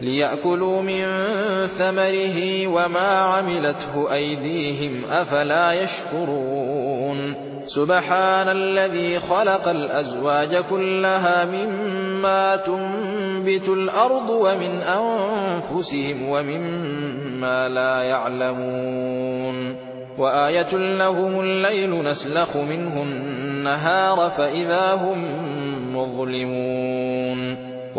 ليأكلوا من ثمره وما عملته أيديهم أفلا يشكرون. سبحان الذي خلق الأزواج كلها مما تنبت الأرض ومن أنفسهم ومما لا يعلمون. وآية لهم الليل نسلخ منه النهار فإذا هم مظلمون.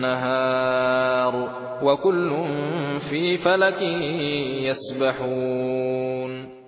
النهار وكل في فلك يسبحون